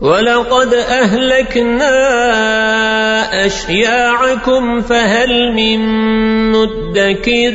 ولقد أهلكنا أشياعكم فهل من مدكر